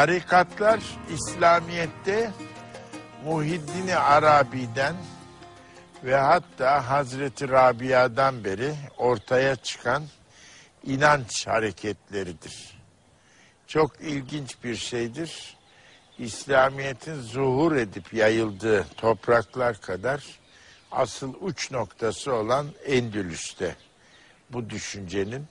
Tarikatlar İslamiyet'te Muhiddin Arabi'den ve hatta Hazreti Rabia'dan beri ortaya çıkan inanç hareketleridir. Çok ilginç bir şeydir. İslamiyet'in zuhur edip yayıldığı topraklar kadar asıl uç noktası olan Endülüs'te bu düşüncenin,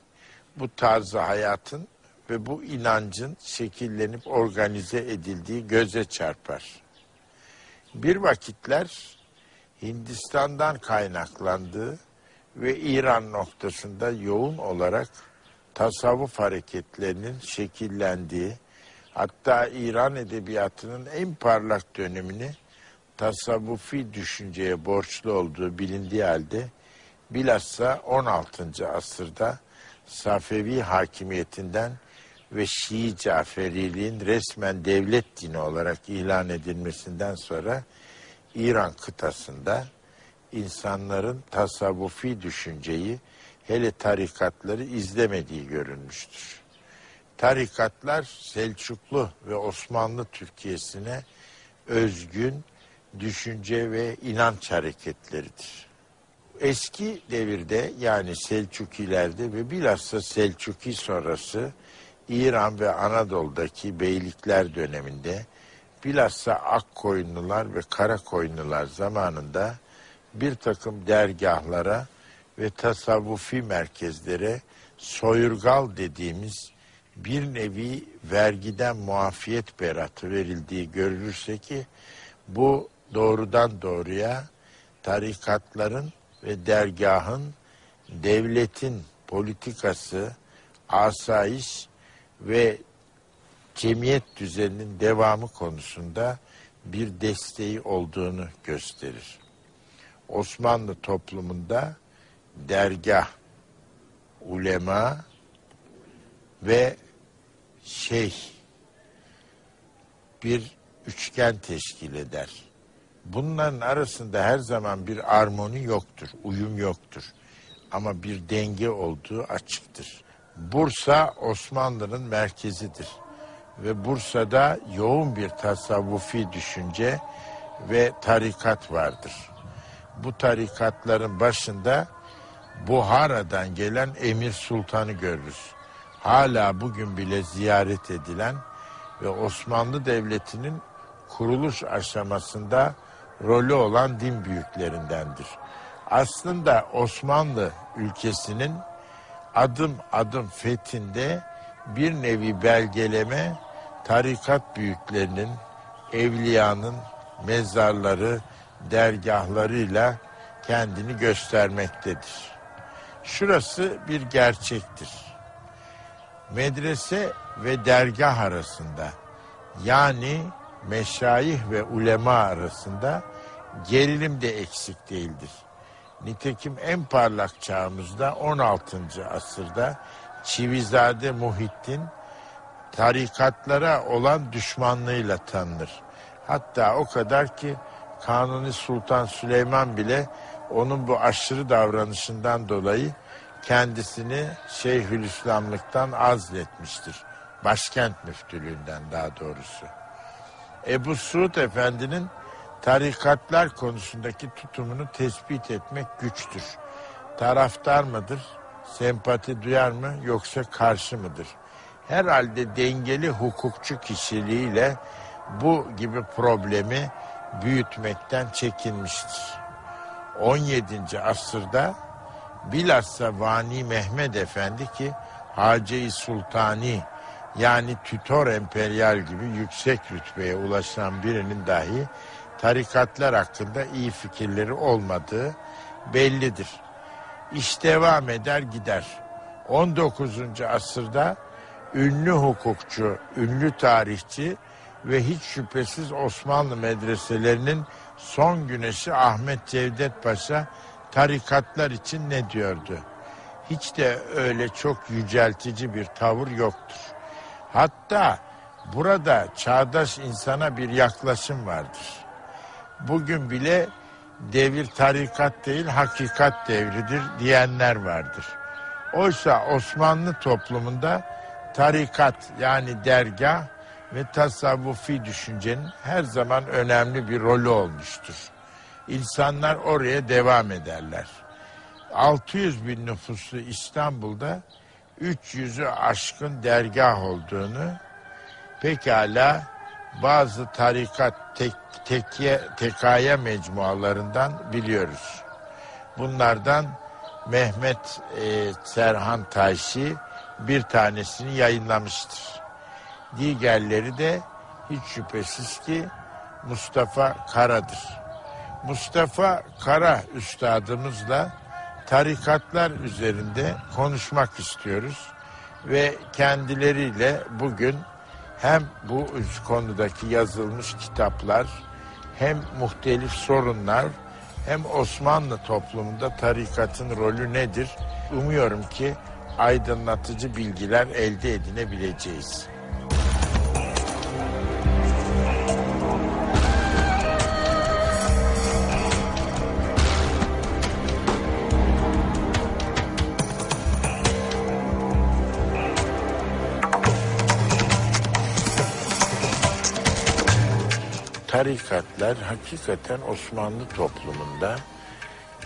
bu tarzı hayatın ve bu inancın şekillenip organize edildiği göze çarpar. Bir vakitler Hindistan'dan kaynaklandığı ve İran noktasında yoğun olarak tasavvuf hareketlerinin şekillendiği, hatta İran edebiyatının en parlak dönemini tasavvufi düşünceye borçlu olduğu bilindiği halde bilhassa 16. asırda Safevi hakimiyetinden ve Şii Caferiliğin resmen devlet dini olarak ilan edilmesinden sonra İran kıtasında insanların tasavvufi düşünceyi hele tarikatları izlemediği görülmüştür. Tarikatlar Selçuklu ve Osmanlı Türkiye'sine özgün düşünce ve inanç hareketleridir. Eski devirde yani Selçukilerde ve bilhassa Selçuki sonrası İran ve Anadolu'daki beylikler döneminde bilhassa Akkoyunlular ve Karakoyunlular zamanında bir takım dergahlara ve tasavvufi merkezlere soyurgal dediğimiz bir nevi vergiden muafiyet beratı verildiği görülürse ki bu doğrudan doğruya tarikatların ve dergahın devletin politikası, asayiş ve cemiyet düzeninin devamı konusunda bir desteği olduğunu gösterir. Osmanlı toplumunda dergah, ulema ve şeyh bir üçgen teşkil eder. Bunların arasında her zaman bir armoni yoktur, uyum yoktur. Ama bir denge olduğu açıktır. Bursa Osmanlı'nın merkezidir. Ve Bursa'da yoğun bir tasavvufi düşünce ve tarikat vardır. Bu tarikatların başında Buhara'dan gelen Emir Sultan'ı görürüz. Hala bugün bile ziyaret edilen ve Osmanlı Devleti'nin kuruluş aşamasında rolü olan din büyüklerindendir. Aslında Osmanlı ülkesinin adım adım fethinde bir nevi belgeleme tarikat büyüklerinin, evliyanın mezarları, dergahlarıyla kendini göstermektedir. Şurası bir gerçektir. Medrese ve dergah arasında yani meşayih ve ulema arasında gerilim de eksik değildir. Nitekim en parlak çağımızda 16. asırda Çivizade Muhittin tarikatlara olan düşmanlığıyla tanınır. Hatta o kadar ki Kanuni Sultan Süleyman bile onun bu aşırı davranışından dolayı kendisini Şeyhülislamlıktan azletmiştir. Başkent müftülüğünden daha doğrusu. Ebu Suud Efendi'nin tarikatlar konusundaki tutumunu tespit etmek güçtür. Taraftar mıdır, sempati duyar mı yoksa karşı mıdır? Herhalde dengeli hukukçu kişiliğiyle bu gibi problemi büyütmekten çekinmiştir. 17. asırda bilhassa Vani Mehmet Efendi ki Hace-i Sultani yani tütor emperyal gibi yüksek rütbeye ulaşan birinin dahi tarikatlar hakkında iyi fikirleri olmadığı bellidir. İş devam eder gider. 19. asırda ünlü hukukçu, ünlü tarihçi ve hiç şüphesiz Osmanlı medreselerinin son güneşi Ahmet Cevdet Paşa tarikatlar için ne diyordu? Hiç de öyle çok yüceltici bir tavır yoktur. Hatta burada çağdaş insana bir yaklaşım vardır. Bugün bile devir tarikat değil hakikat devridir diyenler vardır. Oysa Osmanlı toplumunda tarikat yani dergah ve tasavvufi düşüncenin her zaman önemli bir rolü olmuştur. İnsanlar oraya devam ederler. 600 bin nüfuslu İstanbul'da 300'ü aşkın dergah olduğunu pekala bazı tarikat tek, tekiye, tekaya mecmualarından biliyoruz. Bunlardan Mehmet e, Serhan Tayşi bir tanesini yayınlamıştır. Diğerleri de hiç şüphesiz ki Mustafa Kara'dır. Mustafa Kara üstadımızla tarikatlar üzerinde konuşmak istiyoruz ve kendileriyle bugün hem bu konudaki yazılmış kitaplar hem muhtelif sorunlar hem Osmanlı toplumunda tarikatın rolü nedir? Umuyorum ki aydınlatıcı bilgiler elde edinebileceğiz. Tarikatlar hakikaten Osmanlı toplumunda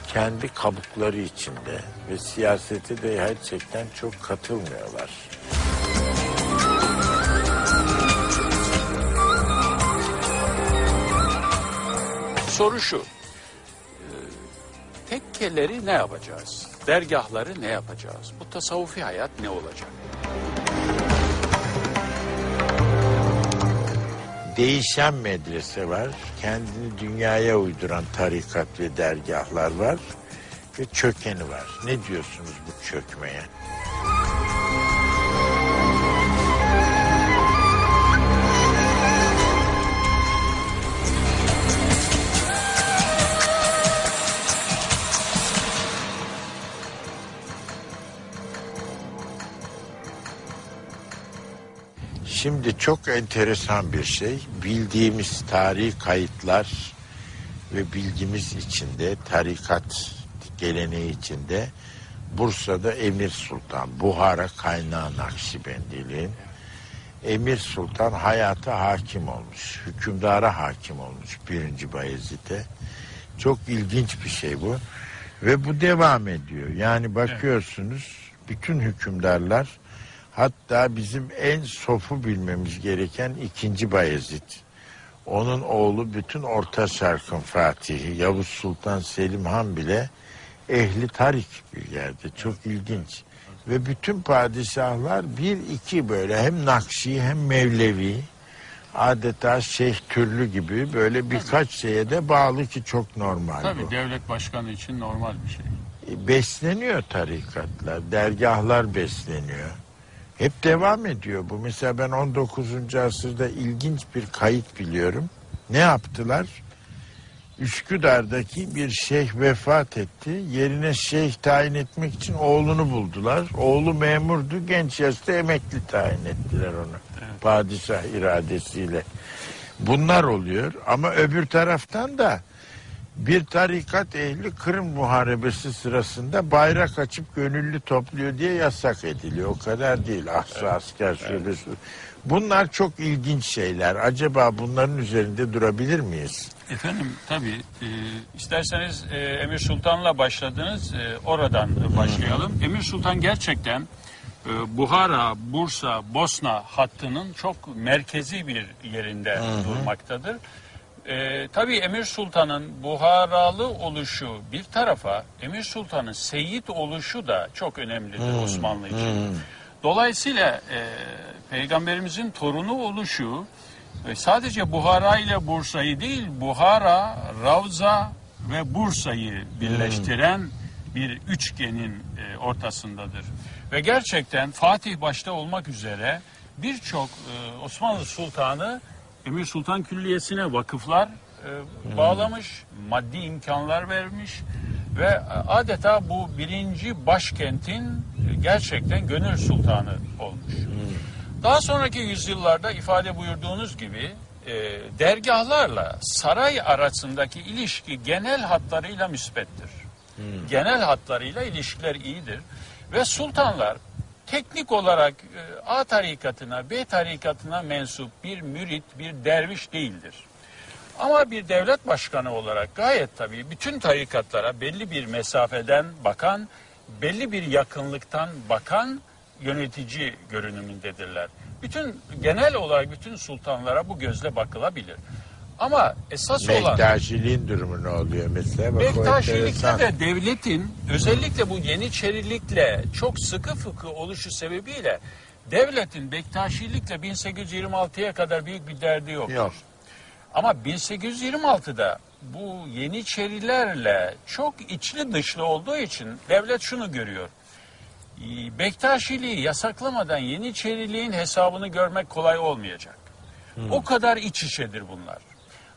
kendi kabukları içinde ve siyasete de gerçekten çok katılmıyorlar. Soru şu. e, Tekkeleri ne yapacağız? Dergahları ne yapacağız? Bu tasavvufi hayat ne olacak? Değişen medrese var, kendini dünyaya uyduran tarikat ve dergahlar var ve çökeni var. Ne diyorsunuz bu çökmeye? Şimdi çok enteresan bir şey. Bildiğimiz tarihi kayıtlar ve bilgimiz içinde, tarikat geleneği içinde Bursa'da Emir Sultan, Buhara kaynağı Nakşibendiliğin Emir Sultan hayata hakim olmuş, hükümdara hakim olmuş birinci Bayezid'e. Çok ilginç bir şey bu. Ve bu devam ediyor. Yani bakıyorsunuz bütün hükümdarlar hatta bizim en sofu bilmemiz gereken ikinci Bayezid. Onun oğlu bütün Orta Şark'ın Fatihi Yavuz Sultan Selim Han bile ehli tarik bir yerde. Çok ilginç. Ve bütün padişahlar bir iki böyle hem Nakşi hem Mevlevi adeta şeyh türlü gibi böyle birkaç şeye de bağlı ki çok normal Tabii bu. devlet başkanı için normal bir şey. E, besleniyor tarikatlar, dergahlar besleniyor. Hep devam ediyor bu. Mesela ben 19. asırda ilginç bir kayıt biliyorum. Ne yaptılar? Üsküdar'daki bir şeyh vefat etti. Yerine şeyh tayin etmek için oğlunu buldular. Oğlu memurdu. Genç yaşta emekli tayin ettiler onu. Padişah iradesiyle. Bunlar oluyor ama öbür taraftan da bir tarikat ehli Kırım Muharebesi sırasında bayrak açıp gönüllü topluyor diye yasak ediliyor. O kadar değil. Ahsa asker şubesi. Bunlar çok ilginç şeyler. Acaba bunların üzerinde durabilir miyiz? Efendim tabii e, isterseniz e, Emir Sultan'la başladınız. E, oradan e, başlayalım. Emir Sultan gerçekten e, Buhara, Bursa, Bosna hattının çok merkezi bir yerinde durmaktadır. E, tabii Emir Sultan'ın Buharalı oluşu bir tarafa, Emir Sultan'ın Seyit oluşu da çok önemlidir Osmanlı için. Dolayısıyla e, Peygamberimizin torunu oluşu e, sadece Buhara ile Bursa'yı değil, Buhara, Ravza ve Bursa'yı birleştiren bir üçgenin e, ortasındadır. Ve gerçekten Fatih başta olmak üzere birçok e, Osmanlı Sultanı Emir Sultan Külliyesi'ne vakıflar e, bağlamış, maddi imkanlar vermiş ve adeta bu birinci başkentin e, gerçekten gönül sultanı olmuş. Daha sonraki yüzyıllarda ifade buyurduğunuz gibi e, dergahlarla saray arasındaki ilişki genel hatlarıyla müspettir. Genel hatlarıyla ilişkiler iyidir ve sultanlar teknik olarak e, A tarikatına, B tarikatına mensup bir mürit, bir derviş değildir. Ama bir devlet başkanı olarak gayet tabii bütün tarikatlara belli bir mesafeden bakan, belli bir yakınlıktan bakan yönetici görünümündedirler. Bütün genel olarak bütün sultanlara bu gözle bakılabilir. Ama esas olan Bektaşiliğin durumu ne oluyor mesela? Bak, enteresan. de devletin özellikle bu Yeniçerilikle çok sıkı fıkı oluşu sebebiyle devletin Bektaşilikle 1826'ya kadar büyük bir derdi yok. Yok. Ama 1826'da bu Yeniçerilerle çok içli dışlı olduğu için devlet şunu görüyor. Ee, Bektaşiliği yasaklamadan Yeniçeriliğin hesabını görmek kolay olmayacak. O kadar iç içedir bunlar.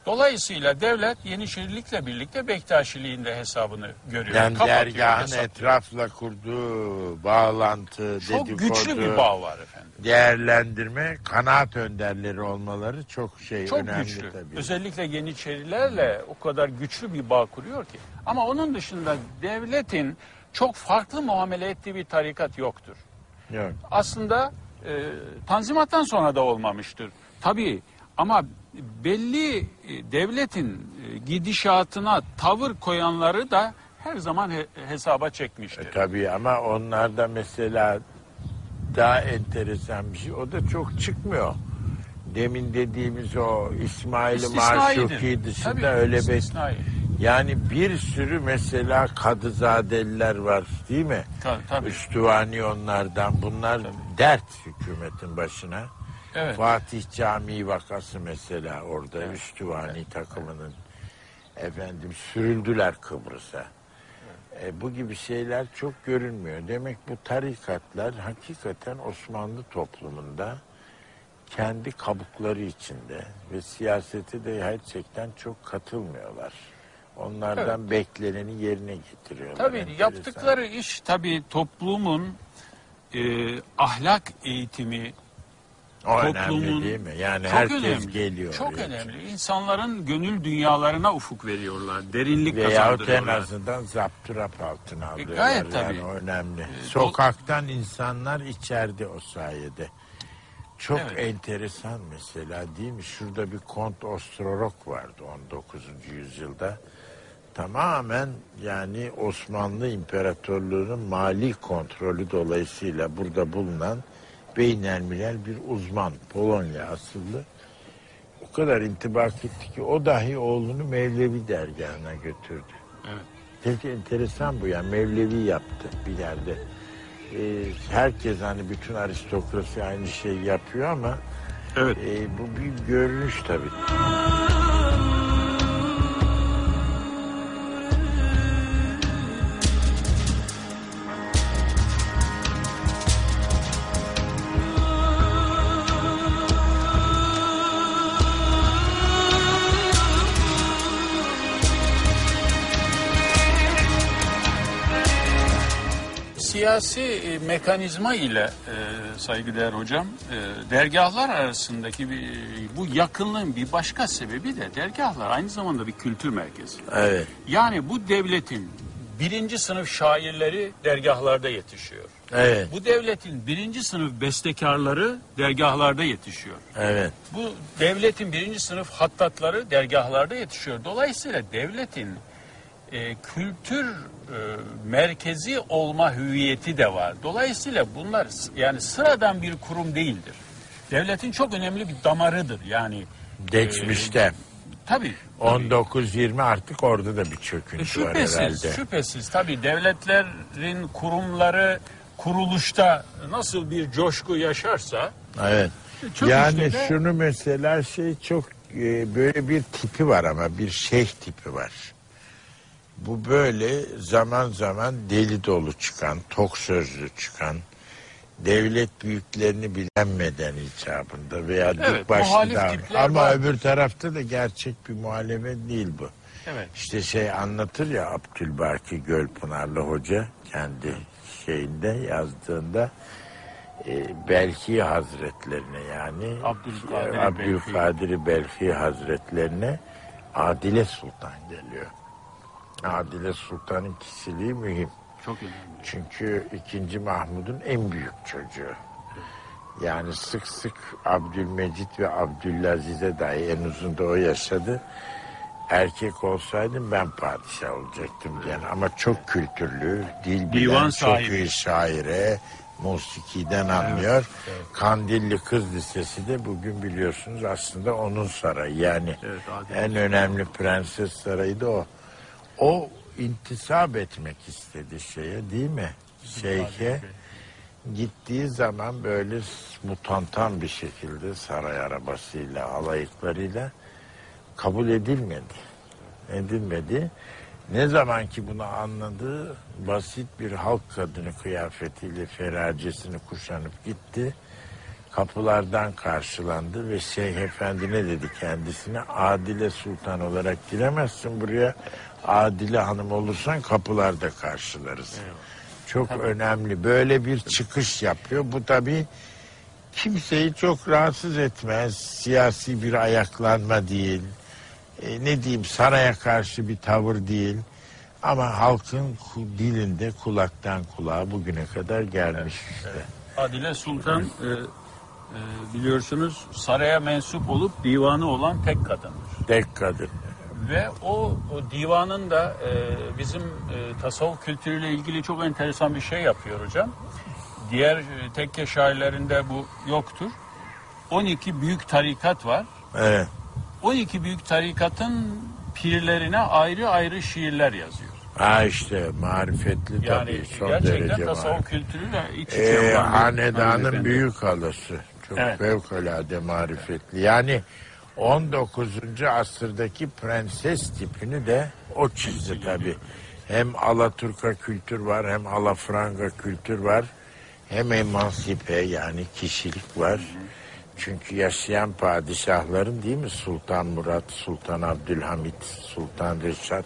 Dolayısıyla devlet Yeniçerilikle birlikte Bektaşiliğin de hesabını görüyor. Yani kapatıyor, dergahın etrafla kurduğu bağlantı, Çok dedikodu, güçlü bir bağ var efendim. değerlendirme, kanaat önderleri olmaları çok şey Çok önemli güçlü. tabii. Özellikle Yeniçerilerle o kadar güçlü bir bağ kuruyor ki. Ama onun dışında devletin çok farklı muamele ettiği bir tarikat yoktur. Yok. Aslında e, Tanzimat'tan sonra da olmamıştır. Tabii ama belli e, devletin e, gidişatına tavır koyanları da her zaman he- hesaba çekmiştir. E, tabii ama onlarda mesela daha enteresan bir şey. O da çok çıkmıyor. Demin dediğimiz o İsmail. Maşuki dışında Tabii, öyle bir yani bir sürü mesela kadızadeliler var değil mi? Tabii, tabii. Üstüvani onlardan. Bunlar dert hükümetin başına. Evet. Fatih Camii vakası mesela orada Üstüvani takımının efendim sürüldüler Kıbrıs'a. E, bu gibi şeyler çok görünmüyor. Demek bu tarikatlar hakikaten Osmanlı toplumunda kendi kabukları içinde ve siyasete de gerçekten çok katılmıyorlar. Onlardan bekleneni yerine getiriyorlar. Tabii Enteresan. yaptıkları iş tabii toplumun e, ahlak eğitimi o toplumun önemli değil mi? Yani çok herkes önemli. geliyor. Çok oraya. önemli. İnsanların gönül dünyalarına ufuk veriyorlar. Derinlik Veyahut en kazandırıyorlar. azından zapturap altına alıyorlar. E, gayet yani tabii. önemli. dol- Sokaktan insanlar içeride o sayede. Çok Evet. enteresan mesela değil mi? Şurada bir Kont Ostrorok vardı 19. yüzyılda. Tamamen yani Osmanlı İmparatorluğu'nun mali kontrolü dolayısıyla burada bulunan beynelmilel bir uzman. Polonya asıllı. O kadar intibak etti ki o dahi oğlunu Mevlevi dergahına götürdü. Evet. Pek enteresan bu yani Mevlevi yaptı bir yerde. Ee, herkes hani bütün aristokrasi aynı şeyi yapıyor ama Evet. e, bu bir görünüş tabii. Siyasi e, mekanizma ile e, saygıdeğer hocam e, dergahlar arasındaki bir, bu yakınlığın bir başka sebebi de dergahlar aynı zamanda bir kültür merkezi. Evet, Yani bu devletin birinci sınıf şairleri dergahlarda yetişiyor. evet, Bu devletin birinci sınıf bestekarları dergahlarda yetişiyor. evet. Bu devletin birinci sınıf hattatları dergahlarda yetişiyor. Dolayısıyla devletin e, kültür e, merkezi olma hüviyeti de var. Dolayısıyla bunlar yani sıradan bir kurum değildir. Devletin çok önemli bir damarıdır. Yani Geçmişte tabii. tabii. 19-20 artık orada da bir E, çöküntü var şüphesiz, herhalde. şüphesiz. Tabii devletlerin kurumları kuruluşta nasıl bir coşku yaşarsa Evet. Çok yani de- şunu mesela şey çok e, böyle bir tipi var ama bir şeyh tipi var. Bu böyle zaman zaman deli dolu çıkan, tok sözlü çıkan, devlet büyüklerini bilenmeden icabında veya Evet, dik başlı Ama var. öbür tarafta da gerçek bir muhalefet değil bu. evet. İşte şey anlatır ya Abdülbaki Gölpınarlı Hoca kendi şeyinde yazdığında e, Belhi Hazretlerine yani Abdülkadir e, Abdülkadir Belhi Hazretlerine Adile Sultan geliyor. Adile Sultan'ın kişiliği mühim. Çok önemli. Çünkü 2. Mahmud'un en büyük çocuğu. Yani sık sık Abdülmecit ve Abdülaziz'e dahi en uzun da o yaşadı. Erkek olsaydım ben padişah olacaktım yani. Ama çok kültürlü, dil bilen, Divan çok sahibi. iyi şaire, musikiden anlıyor. Kandilli Kız Lisesi de bugün biliyorsunuz aslında onun sarayı. Yani Evet, en önemli prenses sarayı da o. O intisap etmek istedi şeye değil mi? Şeyhe gittiği zaman böyle mutantan bir şekilde saray arabasıyla, alayıklarıyla kabul edilmedi. Edilmedi. Ne zaman ki bunu anladı, basit bir halk kadını kıyafetiyle feracesini kuşanıp gitti. Kapılardan karşılandı ve Şeyh Efendi ne dedi kendisine? Adile Sultan olarak giremezsin buraya. Adile Hanım olursan kapılarda karşılarız. Çok önemli. Böyle bir çıkış yapıyor. Bu tabii kimseyi çok rahatsız etmez. Siyasi bir ayaklanma değil. E, ne diyeyim saraya karşı bir tavır değil. Ama halkın dilinde kulaktan kulağa bugüne kadar gelmiş işte. Adile Sultan e, e, biliyorsunuz saraya mensup olup divanı olan tek kadındır. Tek kadın. Ve o, o divanın da e, bizim e, tasavvuf kültürüyle ilgili çok enteresan bir şey yapıyor hocam. Diğer e, tekke şairlerinde bu yoktur. 12 büyük tarikat var. Evet. 12 büyük tarikatın pirlerine ayrı ayrı şiirler yazıyor. Ha işte marifetli Yani tabii son gerçekten derece tasavvuf marifetli. kültürüyle iç içe Ee, olan hanedanın büyük halası. Çok Evet. fevkalade marifetli. Yani 19. asırdaki prenses tipini de o çizdi tabii. Hem Alaturka kültür var hem Alafranga kültür var. Hem emansipe yani kişilik var. Çünkü yaşayan padişahların değil mi Sultan Murat, Sultan Abdülhamit, Sultan Reşat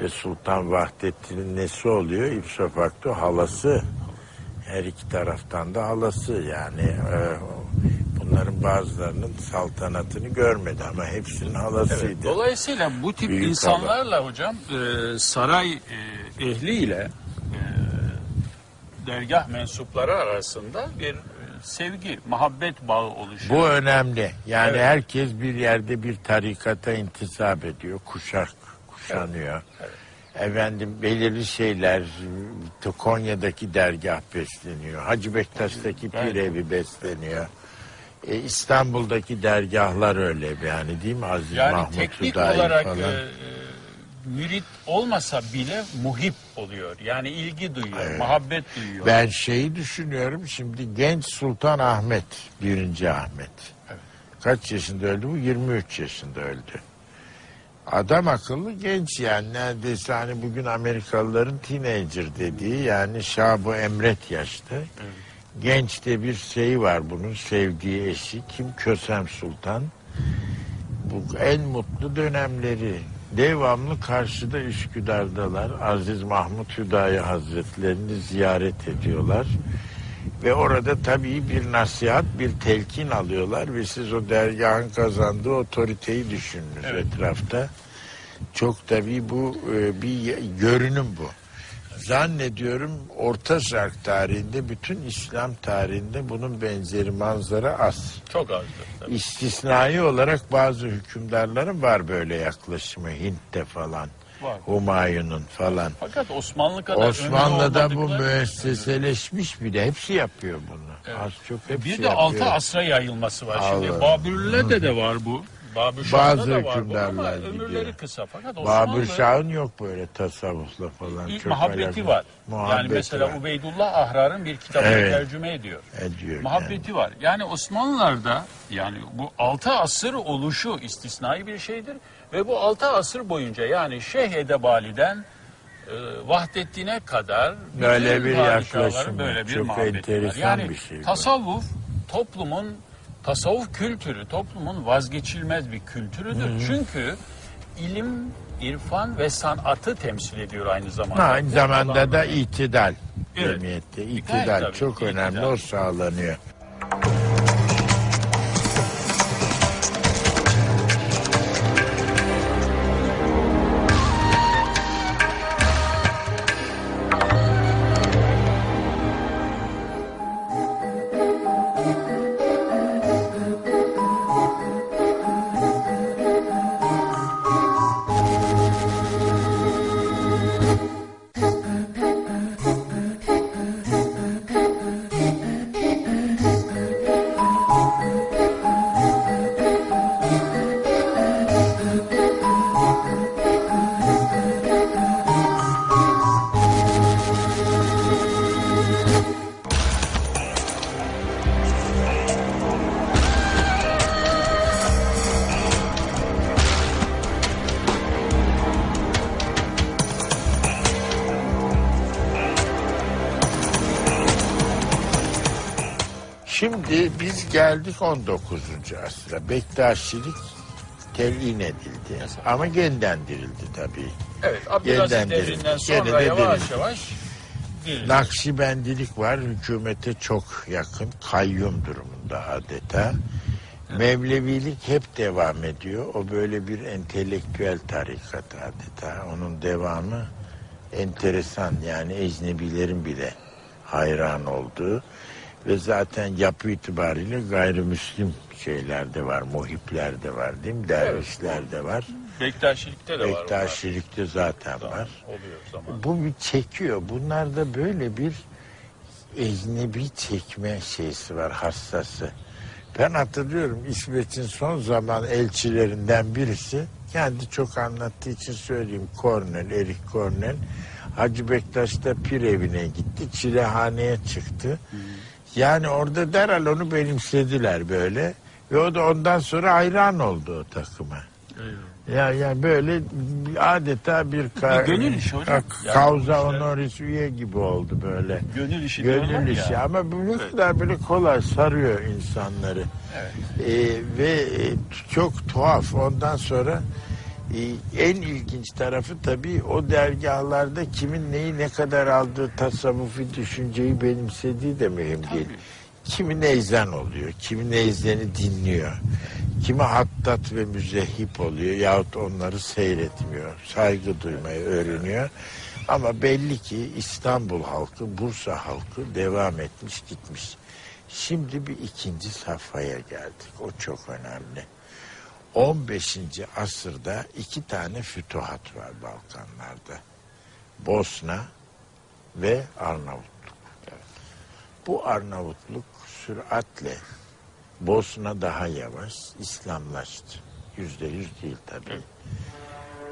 ve Sultan Vahdettin'in nesi oluyor? İpso facto halası. Her iki taraftan da halası yani. e, bunların bazılarının saltanatını görmedi ama hepsinin halasıydı. Dolayısıyla bu tip Büyük insanlarla hocam e, saray e, ehliyle e, dergah mensupları arasında bir e, sevgi, muhabbet bağı oluşuyor. Bu önemli. Yani Evet. herkes bir yerde bir tarikata intisap ediyor. Kuşak kuşanıyor. Efendim belirli şeyler Konya'daki dergah besleniyor. Hacı Bektaş'taki pir Evet. evi besleniyor. E, İstanbul'daki dergahlar öyle yani değil mi Aziz yani Mahmut teknik Hüdayi olarak falan. e, e, mürit olmasa bile muhip oluyor. Yani ilgi duyuyor, muhabbet duyuyor. Ben şeyi düşünüyorum şimdi genç Sultan Ahmet, birinci Ahmet. Evet. Kaç yaşında öldü bu? 23 yaşında öldü. Adam akıllı genç yani neredeyse hani bugün Amerikalıların teenager dediği yani şabu emret yaşta. Genç de bir şey var bunun sevdiği eşi kim? Kösem Sultan. Bu en mutlu dönemleri. Devamlı karşıda Üsküdar'dalar. Aziz Mahmut Hüdayi Hazretlerini ziyaret ediyorlar. Ve orada tabii bir nasihat, bir telkin alıyorlar ve siz o dergahın kazandığı otoriteyi düşününüz Evet. etrafta. Çok tabii bu e, bir görünüm bu. Zannediyorum Orta Şark tarihinde, bütün İslam tarihinde bunun benzeri manzara az. Çok azdır. tabii. İstisnai olarak bazı hükümdarların var böyle yaklaşımı. Hint'te falan, Var. Humayun'un falan. Fakat Osmanlı kadar Osmanlı'da bu müesseseleşmiş bir de hepsi yapıyor bunu. Evet. Az çok hepsi Bir de yapıyor. altı asra yayılması var. Şimdi. Babürlerde de var bu. Babür Bazı da var bu ama ömürleri kısa. Fakat Babür Şah'ın yok böyle tasavvufla falan. çok muhabbeti var. Muhabbeti yani mesela var. Ubeydullah Ahrar'ın bir kitabını Evet. tercüme ediyor. Ediyor Muhabbeti var. Yani Osmanlılar'da yani bu altı asır oluşu istisnai bir şeydir. Ve bu altı asır boyunca yani Şeyh Edebali'den e, Vahdettin'e kadar Böyle bir yaklaşım böyle bir Çok muhabbeti var. enteresan Yani bir şey bu. tasavvuf toplumun tasavvuf kültürü toplumun vazgeçilmez bir kültürüdür. Çünkü ilim, irfan ve sanatı temsil ediyor aynı zamanda. Ha, aynı zamanda da itidal. Evet. Cemiyette itidal tabii, çok önemli itidal. o sağlanıyor. Şimdi biz geldik 19. asra. Bektaşilik telin edildi. Ama gendendirildi tabii. Evet, Abdülaziz devrinden sonra de yavaş yavaş dirildi. Nakşibendilik var. Hükümete çok yakın. Kayyum durumunda adeta. Mevlevilik hep devam ediyor. O böyle bir entelektüel tarikat adeta. Onun devamı enteresan. Yani ecnebilerin bile hayran olduğu ve zaten yapı itibariyle gayrimüslim şeyler de var. Muhipler de var değil mi? Dervişler de var. Bektaşilikte de var. Bektaşilikte zaten var. Oluyor zaman. Bu bir çekiyor. Bunlarda böyle bir ecnebi çekme şeysi var hassası. Ben hatırlıyorum İsveç'in son zaman elçilerinden birisi kendi çok anlattığı için söyleyeyim. Kornel, Erik Kornel Hacı Bektaş'ta pir evine gitti. Çilehaneye çıktı. Yani orada derhal onu benimsediler böyle. Ve o da ondan sonra hayran oldu o takıma. Ya yani böyle adeta bir, ka- Bir gönül işi hocam. ka- Yani Kauza işler- honoris üye gibi oldu böyle. Gönül işi Gönül ya. işi ama bu kadar böyle kolay sarıyor insanları. Evet. Ee, ve e, çok tuhaf ondan sonra en ilginç tarafı tabii o dergahlarda kimin neyi ne kadar aldığı tasavvufi düşünceyi benimsediği de mühim değil. Kimi neyzen oluyor, kimi neyzeni dinliyor. Kimi hattat ve müzehip oluyor yahut onları seyretmiyor. Saygı duymayı öğreniyor. Ama belli ki İstanbul halkı, Bursa halkı devam etmiş gitmiş. Şimdi bir ikinci safhaya geldik. O çok önemli. 15. asırda iki tane fütuhat var Balkanlarda. Bosna ve Arnavutluk. Bu Arnavutluk süratle Bosna daha yavaş İslamlaştı. Yüzde yüz değil tabii.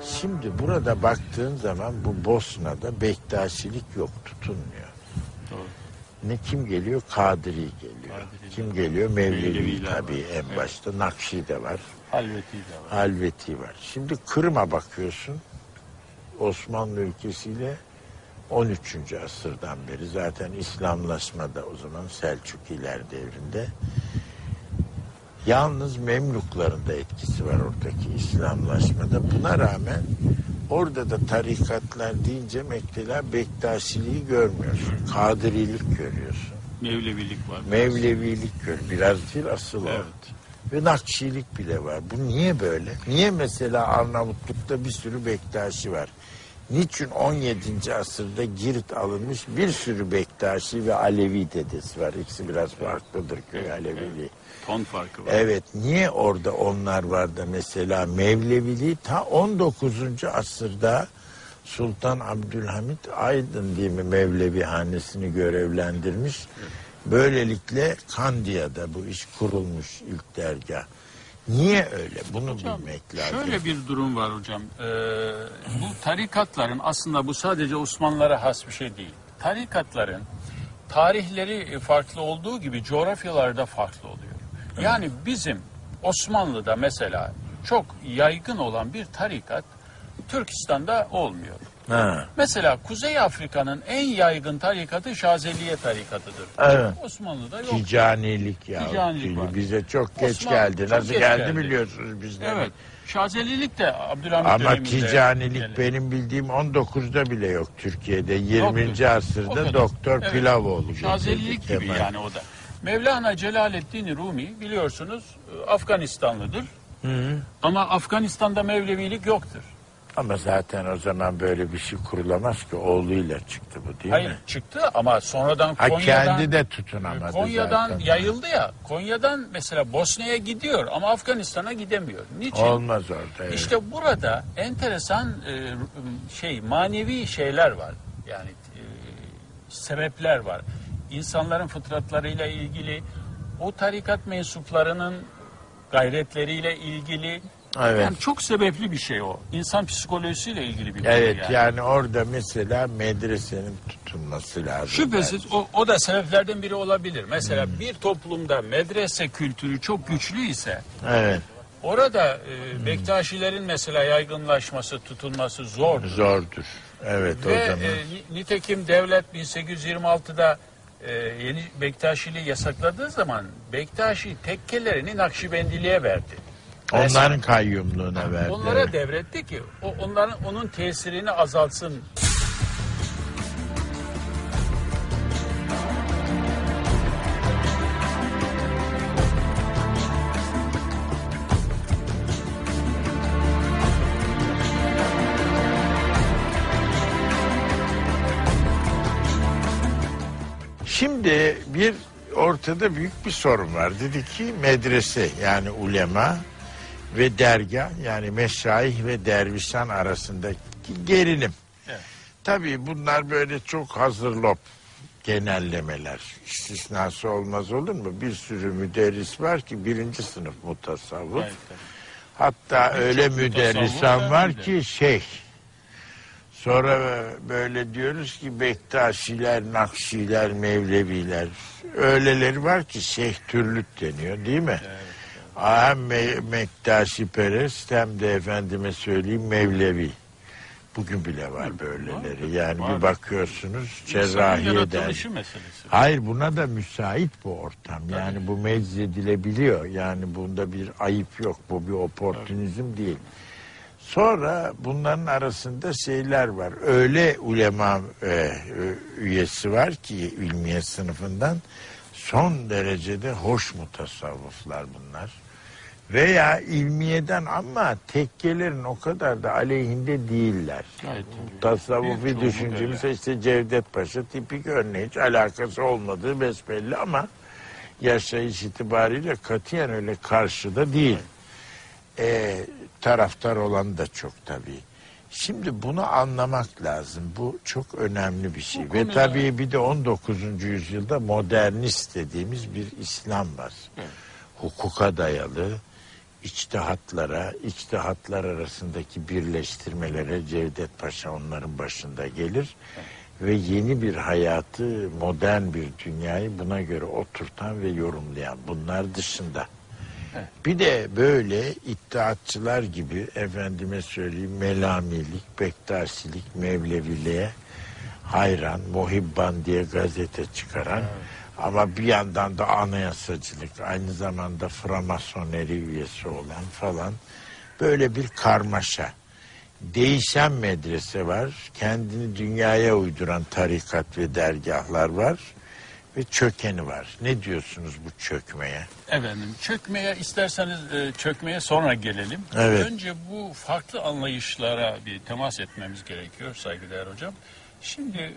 Şimdi burada baktığın zaman bu Bosna'da Bektaşilik yok, tutunmuyor. Doğru. Ne kim geliyor? Kadiri geliyor. Kadiri. Kim geliyor? Mevlevi Mevleviler tabii en Evet. başta. Nakşi de var. Halveti de var. Halveti var. Şimdi Kırım'a bakıyorsun. Osmanlı ülkesiyle 13. asırdan beri zaten İslamlaşma da o zaman Selçukiler devrinde. Yalnız Memlukların da etkisi var oradaki İslamlaşmada. Buna rağmen orada da tarikatlar deyince mesela Bektaşiliği görmüyorsun. Kadirilik görüyorsun. Mevlevilik var. Mevlevilik gör. Biraz değil asıl o. Evet. Ve Nakşilik bile var. Bu niye böyle? Niye mesela Arnavutluk'ta bir sürü Bektaşi var? Niçin 17. asırda Girit alınmış bir sürü Bektaşi ve Alevi dedesi var. İkisi biraz farklıdır köy Aleviliği. Ton farkı var. Evet niye orada onlar var da mesela Mevleviliği ta 19. asırda Sultan Abdülhamit Aydın diye mi Mevlevi hanesini görevlendirmiş. Böylelikle Kandiya'da bu iş kurulmuş ilk dergah. Niye öyle? Bunu bilmek lazım. Şöyle bir durum var hocam. Ee, bu tarikatların aslında bu sadece Osmanlılara has bir şey değil. Tarikatların tarihleri farklı olduğu gibi coğrafyaları da farklı oluyor. Yani bizim Osmanlı'da mesela çok yaygın olan bir tarikat Türkistan'da olmuyor. Ha. Mesela Kuzey Afrika'nın en yaygın tarikatı Şazeliye tarikatıdır. Evet. Osmanlı'da yok. Ticanilik ya. Ticanilik var. Bize çok geç Osman geldi. çok Nasıl geç geldi, geldi. biliyorsunuz bizden. Evet. Şazelilik de Abdülhamit Ama döneminde ticanilik geldi. benim bildiğim 19'da bile yok Türkiye'de. 20. Yoktur. O asırda kadar. Doktor Evet. Pilavoğlu. Şazelilik getirdi gibi Kemal. yani o da. Mevlana Celaleddin Rumi biliyorsunuz e, Afganistanlıdır. Ama Afganistan'da Mevlevilik yoktur. Ama zaten o zaman böyle bir şey kurulamaz ki oğluyla çıktı bu değil Hayır mi? çıktı ama sonradan Ha Konya'dan kendi de tutunamadı Konya'dan zaten. yayıldı ya. Konya'dan mesela Bosna'ya gidiyor ama Afganistan'a gidemiyor. Niçin? Olmaz orada. evet. İşte burada enteresan e, şey manevi şeyler var. Yani e, sebepler var. İnsanların fıtratlarıyla ilgili, o tarikat mensuplarının gayretleriyle ilgili. Evet. Yani çok sebepli bir şey o. İnsan psikolojisiyle ilgili bir Evet yani. yani. orada mesela medresenin tutunması lazım. Şüphesiz o, o da sebeplerden biri olabilir. Mesela Hmm. bir toplumda medrese kültürü çok güçlü ise Evet orada Hmm. e, Bektaşilerin mesela yaygınlaşması, tutulması zordur. zordur. Evet Ve o zaman. e, ni- nitekim devlet 1826'da e, yeni Bektaşiliği yasakladığı zaman Bektaşi tekkelerini Nakşibendiliğe verdi. Onların kayyumluğuna verdi. Onlara devretti ki o onların onun tesirini azaltsın. Şimdi bir ortada büyük bir sorun var. Dedi ki medrese yani ulema ve dergah yani meşayih ve dervişan arasındaki gerilim. Evet. Tabii bunlar böyle çok hazır lop genellemeler. İstisnası olmaz olur mu? Bir sürü müderris var ki birinci sınıf mutasavvuf. Evet. Hatta Birçok öyle müderrisan var ki şeyh. Sonra böyle diyoruz ki Bektaşiler, Nakşiler, Mevleviler. Öyleleri var ki şeyh türlüt deniyor değil mi? Hem Me- Mektaşi perest hem de efendime söyleyeyim Mevlevi. Bugün bile var böyleleri. Yani Var. bir bakıyorsunuz cerrahiyeden. Hayır buna da müsait bu ortam. Yani bu meczedilebiliyor. Yani bunda bir ayıp yok. Bu bir oportunizm değil. Sonra bunların arasında şeyler var. Öyle ulema e, üyesi var ki ilmiye sınıfından son derecede hoş mutasavvıflar bunlar. Veya ilmiyeden ama tekkelerin o kadar da aleyhinde değiller. Gayet tabii. Tasavvufi düşüncemiz öyle. işte Cevdet Paşa tipik örneği hiç alakası olmadığı besbelli ama yaşayış itibariyle katiyen öyle karşıda değil. Ee, taraftar olan da çok tabii. Şimdi bunu anlamak lazım. Bu çok önemli bir şey. Bu Ve tabii bir de 19. yüzyılda modernist dediğimiz bir İslam var. Evet. Hukuka dayalı, içtihatlara, içtihatlar arasındaki birleştirmelere Cevdet Paşa onların başında gelir. Ve yeni bir hayatı, modern bir dünyayı buna göre oturtan ve yorumlayan bunlar dışında. Bir de böyle iddiatçılar gibi efendime söyleyeyim melamilik, bektaşilik, mevleviliğe hayran, muhibban diye gazete çıkaran ama bir yandan da anayasacılık, aynı zamanda framasoneri üyesi olan falan. Böyle bir karmaşa. Değişen medrese var, kendini dünyaya uyduran tarikat ve dergahlar var ve çökeni var. Ne diyorsunuz bu çökmeye? Efendim çökmeye isterseniz e, çökmeye sonra gelelim. Evet. Önce bu farklı anlayışlara bir temas etmemiz gerekiyor saygıdeğer hocam. Şimdi e,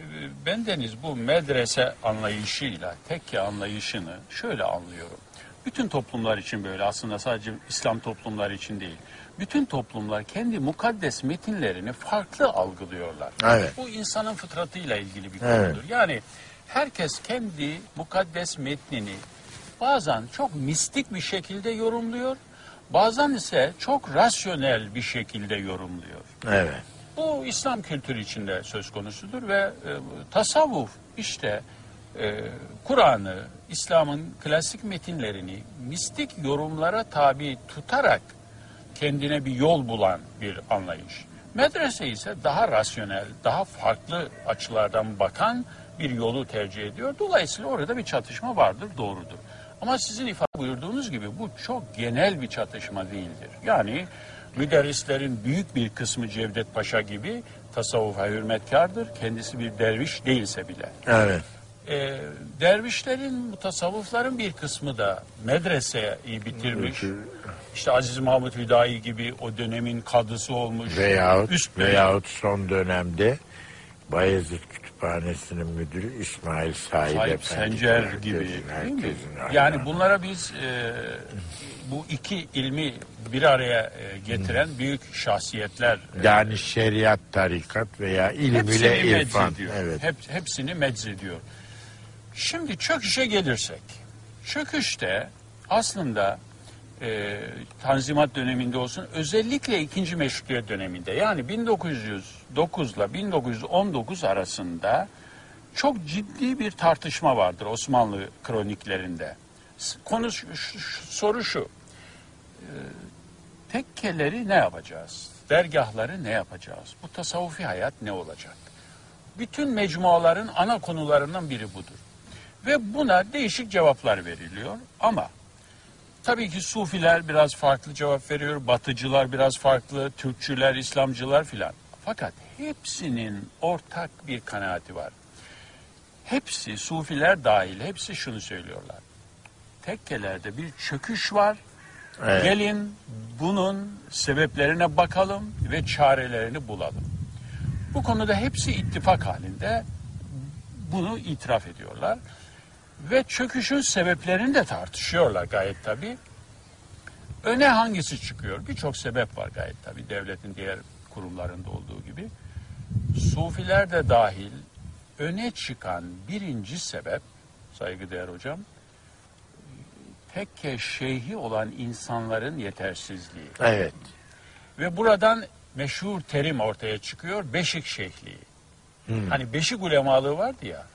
bendeniz bu medrese anlayışıyla tekke anlayışını şöyle anlıyorum. Bütün toplumlar için böyle aslında sadece İslam toplumları için değil. Bütün toplumlar kendi mukaddes metinlerini farklı algılıyorlar. Evet. Bu insanın fıtratıyla ilgili bir Evet. konudur. Yani herkes kendi mukaddes metnini bazen çok mistik bir şekilde yorumluyor, bazen ise çok rasyonel bir şekilde yorumluyor. Evet. Bu İslam kültürü içinde söz konusudur ve e, tasavvuf işte e, Kur'an'ı, İslam'ın klasik metinlerini mistik yorumlara tabi tutarak kendine bir yol bulan bir anlayış. Medrese ise daha rasyonel, daha farklı açılardan bakan bir yolu tercih ediyor. Dolayısıyla orada bir çatışma vardır, doğrudur. Ama sizin ifade buyurduğunuz gibi bu çok genel bir çatışma değildir. Yani müderrislerin büyük bir kısmı Cevdet Paşa gibi tasavvufa hürmetkardır. Kendisi bir derviş değilse bile. Evet. Ee, dervişlerin, mutasavvıfların bir kısmı da medreseyi bitirmiş. İşte Aziz Mahmut Hüdayi gibi o dönemin kadısı olmuş. Veyahut, üst veyahut son dönemde Bayezid Kütüphanesi'nin müdürü İsmail Said, Sahip Efendi. Sencer Herkesin- gibi değil mi? herkesin Yani bunlara biz e, bu iki ilmi bir araya e, getiren büyük şahsiyetler e, Yani şeriat, tarikat veya ilim ile irfan. Evet. Hep, hepsini meczediyor. Şimdi çöküşe gelirsek. Çöküşte aslında e, Tanzimat döneminde olsun özellikle ikinci meşrutiyet döneminde yani 1909 ile 1919 arasında çok ciddi bir tartışma vardır Osmanlı kroniklerinde. Konu şu- şu- soru şu. E, tekkeleri ne yapacağız? Dergahları ne yapacağız? Bu tasavvufi hayat ne olacak? Bütün mecmuaların ana konularından biri budur. Ve buna değişik cevaplar veriliyor ama tabii ki Sufiler biraz farklı cevap veriyor, Batıcılar biraz farklı, Türkçüler, İslamcılar filan. Fakat hepsinin ortak bir kanaati var. Hepsi Sufiler dahil hepsi şunu söylüyorlar. Tekkelerde bir çöküş var. Evet. Gelin bunun sebeplerine bakalım ve çarelerini bulalım. Bu konuda hepsi ittifak halinde bunu itiraf ediyorlar. Ve çöküşün sebeplerini de tartışıyorlar gayet tabii. Öne hangisi çıkıyor? Birçok sebep var gayet tabii devletin diğer kurumlarında olduğu gibi. Sufiler de dahil öne çıkan birinci sebep saygıdeğer hocam tekke şeyhi olan insanların yetersizliği. Evet. Ve buradan meşhur terim ortaya çıkıyor. Beşik şeyhliği. Hani beşik ulemalığı vardı ya.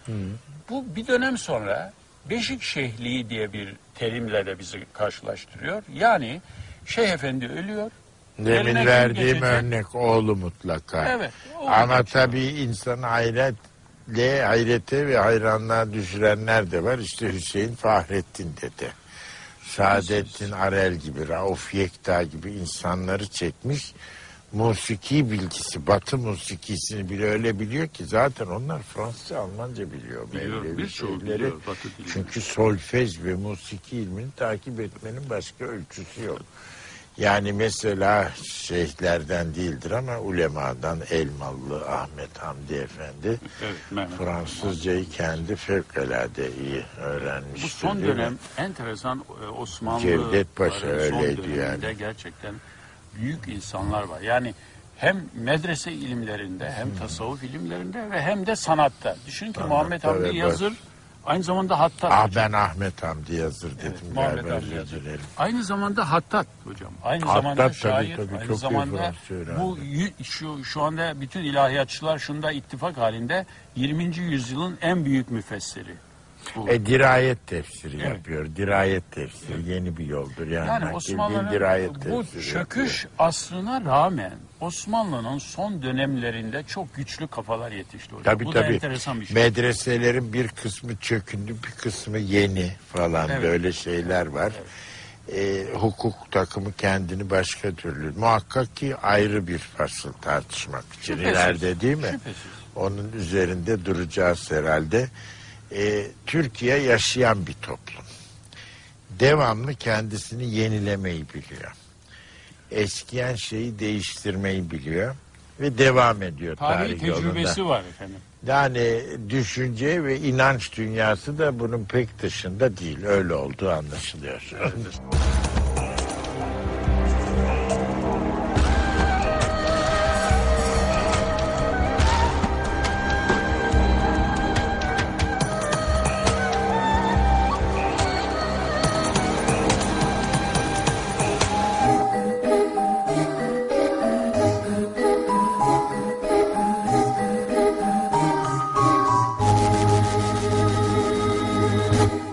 Bu bir dönem sonra beşik şeyhliği diye bir terimle de bizi karşılaştırıyor. Yani şeyh efendi ölüyor. Demin verdiğim örnek oğlu mutlaka. Evet, oğlu Ama tabii insanı hayretle, hayrete ve hayranlığa düşürenler de var. İşte Hüseyin Fahrettin dedi. Saadettin Arel gibi, Rauf Yekta gibi insanları çekmiş. Musiki bilgisi, Batı musikisini bile öyle biliyor ki zaten onlar Fransızca, Almanca biliyor. Biliyor, birçoğu biliyor Batı dilini. Çünkü solfej ve musiki ilmini takip etmenin başka ölçüsü yok. Yani mesela şeyhlerden değildir ama ulemadan Elmalı Ahmet Hamdi Efendi Evet, Mehmet. Fransızcayı kendi fevkalade iyi öğrenmiştir. Bu son dönem enteresan e, Osmanlı Cevdet Paşa öyleydi yani. gerçekten büyük insanlar var. Yani hem medrese ilimlerinde hem tasavvuf ilimlerinde ve hem de sanatta. Düşün ki Muhammed Sanatta Hamdi ve Yazır aynı zamanda hattat. Ah ben Ahmet Hamdi Yazır dedim Evet, Muhammed Hamdi Yazır. Aynı zamanda hattat hocam. Aynı Hattat zamanda tabii, şair, tabii, aynı çok zamanda bu şu şu anda bütün ilahiyatçılar şunda ittifak halinde 20. yüzyılın en büyük müfessiri. E, dirayet tefsiri Evet. yapıyor. Dirayet tefsiri yeni bir yoldur. Yani, Yani Osmanlı'nın dirayet bu çöküş asrına rağmen Osmanlı'nın son dönemlerinde çok güçlü kafalar yetişti hocam. Tabii bu da tabii. enteresan bir şey. Medreselerin bir kısmı çökündü, bir kısmı yeni falan Evet. böyle şeyler var. Ee, hukuk takımı kendini başka türlü. Muhakkak ki ayrı bir fasıl tartışmak için Şüphesiz, ileride değil mi? şüphesiz. Onun üzerinde duracağız herhalde. Ee, Türkiye yaşayan bir toplum. Devamlı kendisini yenilemeyi biliyor. Eskiyen şeyi değiştirmeyi biliyor ve devam ediyor Tarihi tarih yolunda. tecrübesi var efendim. Yani düşünce ve inanç dünyası da bunun pek dışında değil. Öyle olduğu anlaşılıyor.